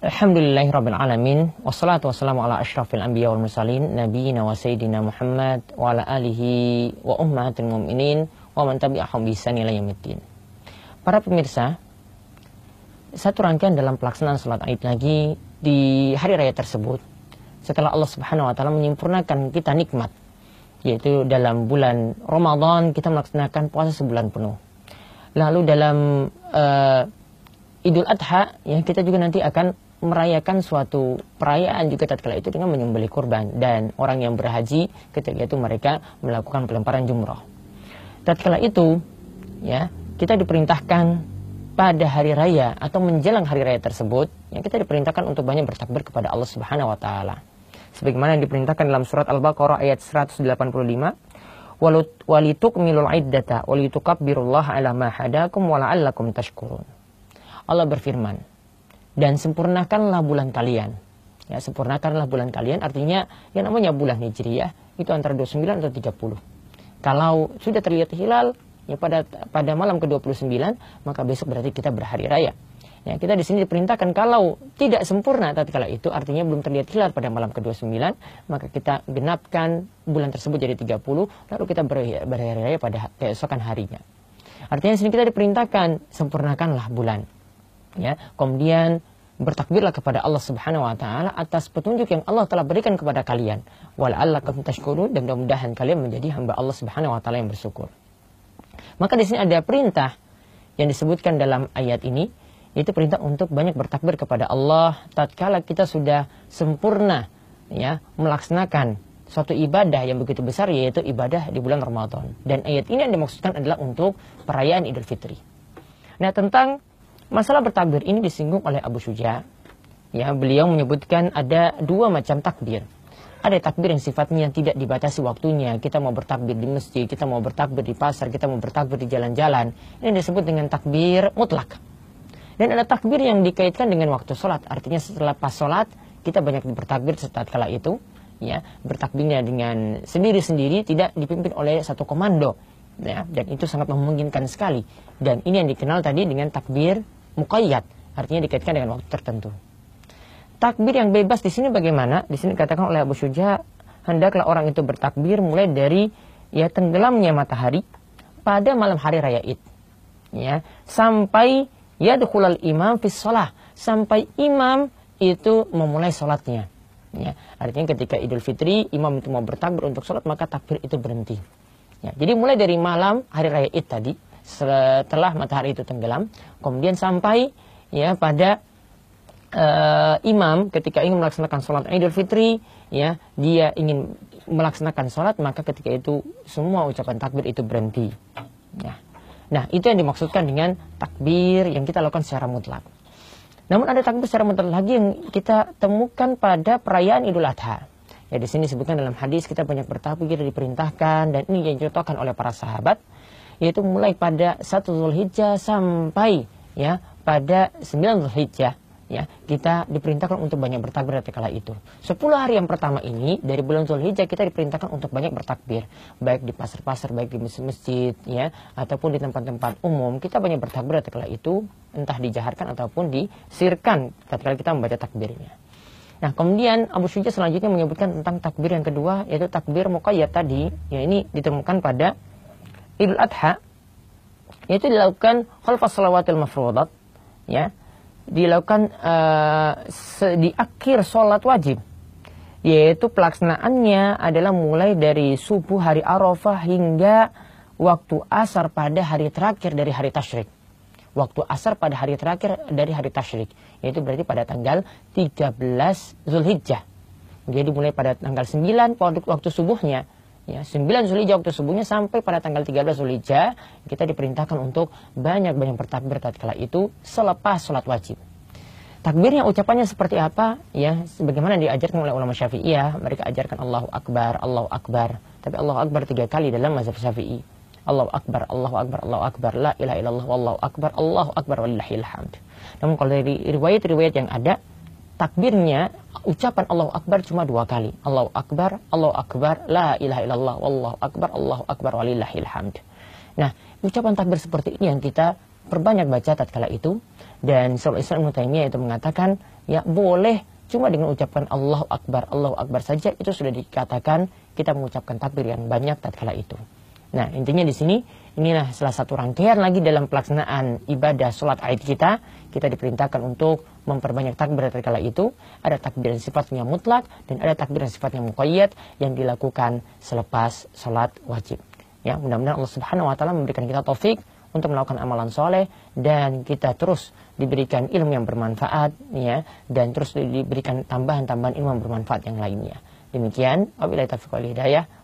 Alhamdulillahirrabbilalamin Wassalatu wassalamu ala ashrafil anbiya wal mursalin Nabiyina wa sayyidina Muhammad Wa ala alihi wa ummahatil mu'minin Wa man tabi'ahum bisan ila yamiddin Para pemirsa Satu rangkaian dalam pelaksanaan salat Aid lagi Di hari raya tersebut Setelah Allah subhanahu wa ta'ala menyempurnakan kita nikmat Yaitu dalam bulan Ramadan Kita melaksanakan puasa sebulan penuh. Lalu dalam uh, Idul Adha ya kita juga nanti akan merayakan suatu perayaan juga tatkala itu dengan menyembelih kurban dan orang yang berhaji ketika itu mereka melakukan pelemparan jumroh. Tatkala itu ya kita diperintahkan pada hari raya atau menjelang hari raya tersebut ya kita diperintahkan untuk banyak bertakbir kepada Allah Subhanahu wa taala. Sebagaimana yang diperintahkan dalam surat Al-Baqarah ayat 185 walitukmilul iddata walitukabbirullaha ala ma hadakum wa tashkurun. Allah berfirman, dan sempurnakanlah bulan kalian. Ya, sempurnakanlah bulan kalian artinya yang namanya bulan Hijriyah itu antara 29 atau 30. Kalau sudah terlihat hilal ya pada pada malam ke-29 maka besok berarti kita berhari raya. Ya, kita di sini diperintahkan kalau tidak sempurna tatkala itu artinya belum terlihat hilal pada malam ke-29 maka kita genapkan bulan tersebut jadi 30 lalu kita berhari raya pada keesokan harinya. Artinya di sini kita diperintahkan sempurnakanlah bulan ya kemudian bertakbirlah kepada Allah Subhanahu wa taala atas petunjuk yang Allah telah berikan kepada kalian. Wal allakum tashkurun dan mudah-mudahan kalian menjadi hamba Allah Subhanahu wa taala yang bersyukur. Maka di sini ada perintah yang disebutkan dalam ayat ini yaitu perintah untuk banyak bertakbir kepada Allah tatkala kita sudah sempurna ya melaksanakan suatu ibadah yang begitu besar yaitu ibadah di bulan Ramadan. Dan ayat ini yang dimaksudkan adalah untuk perayaan Idul Fitri. Nah, tentang Masalah bertakbir ini disinggung oleh Abu Syuja. Ya, beliau menyebutkan ada dua macam takbir. Ada takbir yang sifatnya tidak dibatasi waktunya. Kita mau bertakbir di masjid, kita mau bertakbir di pasar, kita mau bertakbir di jalan-jalan. Ini disebut dengan takbir mutlak. Dan ada takbir yang dikaitkan dengan waktu sholat. Artinya setelah pas sholat, kita banyak bertakbir setelah kala itu. Ya, bertakbirnya dengan sendiri-sendiri, tidak dipimpin oleh satu komando. Ya, dan itu sangat memungkinkan sekali. Dan ini yang dikenal tadi dengan takbir muqayyad, artinya dikaitkan dengan waktu tertentu. Takbir yang bebas di sini bagaimana? Di sini dikatakan oleh Abu Syuja, hendaklah orang itu bertakbir mulai dari ya tenggelamnya matahari pada malam hari raya Id. Ya, sampai ya dukhulal imam fi shalah, sampai imam itu memulai sholatnya. Ya, artinya ketika Idul Fitri imam itu mau bertakbir untuk sholat maka takbir itu berhenti. Ya, jadi mulai dari malam hari raya Id tadi setelah matahari itu tenggelam, kemudian sampai ya pada uh, imam ketika ingin melaksanakan sholat Idul Fitri, ya dia ingin melaksanakan sholat maka ketika itu semua ucapan takbir itu berhenti. Ya. Nah itu yang dimaksudkan dengan takbir yang kita lakukan secara mutlak. Namun ada takbir secara mutlak lagi yang kita temukan pada perayaan Idul Adha. Ya di sini disebutkan dalam hadis kita banyak bertakbir diperintahkan dan ini yang dicontohkan oleh para sahabat yaitu mulai pada satu Zulhijjah sampai ya pada 9 Zulhijjah ya kita diperintahkan untuk banyak bertakbir kala itu. 10 hari yang pertama ini dari bulan Zulhijjah kita diperintahkan untuk banyak bertakbir, baik di pasar-pasar, baik di masjid-masjid ya ataupun di tempat-tempat umum. Kita banyak bertakbir kala itu entah dijaharkan ataupun disirkan ketika kita membaca takbirnya. Nah, kemudian Abu Syuja selanjutnya menyebutkan tentang takbir yang kedua yaitu takbir muqayyad tadi. Ya ini ditemukan pada Idul Adha itu dilakukan khalfas salawatil mafrudat ya. Dilakukan uh, di akhir sholat wajib yaitu pelaksanaannya adalah mulai dari subuh hari Arafah hingga waktu asar pada hari terakhir dari hari tasyrik. Waktu asar pada hari terakhir dari hari tasyrik yaitu berarti pada tanggal 13 Zulhijjah. Jadi mulai pada tanggal 9 waktu subuhnya ya 9 Zulhijjah waktu subuhnya sampai pada tanggal 13 Zulhijjah kita diperintahkan untuk banyak-banyak bertakbir tatkala itu selepas sholat wajib. Takbirnya ucapannya seperti apa? Ya, sebagaimana diajarkan oleh ulama Syafi'iyah, mereka ajarkan Allahu Akbar, Allahu Akbar. Tapi Allahu Akbar tiga kali dalam mazhab Syafi'i. Allahu Akbar, Allahu Akbar, Allahu Akbar, la ilaha illallah, wallahu akbar, Allahu Akbar, walillahil hamd. Namun kalau dari riwayat-riwayat yang ada, takbirnya ucapan Allahu Akbar cuma dua kali. Allahu Akbar, Allahu Akbar, la ilaha illallah, wallahu akbar, Allahu Akbar, walillahil hamd. Nah, ucapan takbir seperti ini yang kita perbanyak baca tatkala itu dan Syaikhul Islam Ibnu Taimiyah itu mengatakan ya boleh cuma dengan ucapkan Allahu Akbar, Allahu Akbar saja itu sudah dikatakan kita mengucapkan takbir yang banyak tatkala itu. Nah, intinya di sini inilah salah satu rangkaian lagi dalam pelaksanaan ibadah sholat Aid kita. Kita diperintahkan untuk memperbanyak takbir tatkala itu. Ada takbir yang sifatnya mutlak dan ada takbir yang sifatnya muqayyad yang dilakukan selepas sholat wajib. Ya, mudah-mudahan Allah Subhanahu wa taala memberikan kita taufik untuk melakukan amalan soleh dan kita terus diberikan ilmu yang bermanfaat ya dan terus diberikan tambahan-tambahan ilmu yang bermanfaat yang lainnya. Demikian wabillahi taufiq wal hidayah.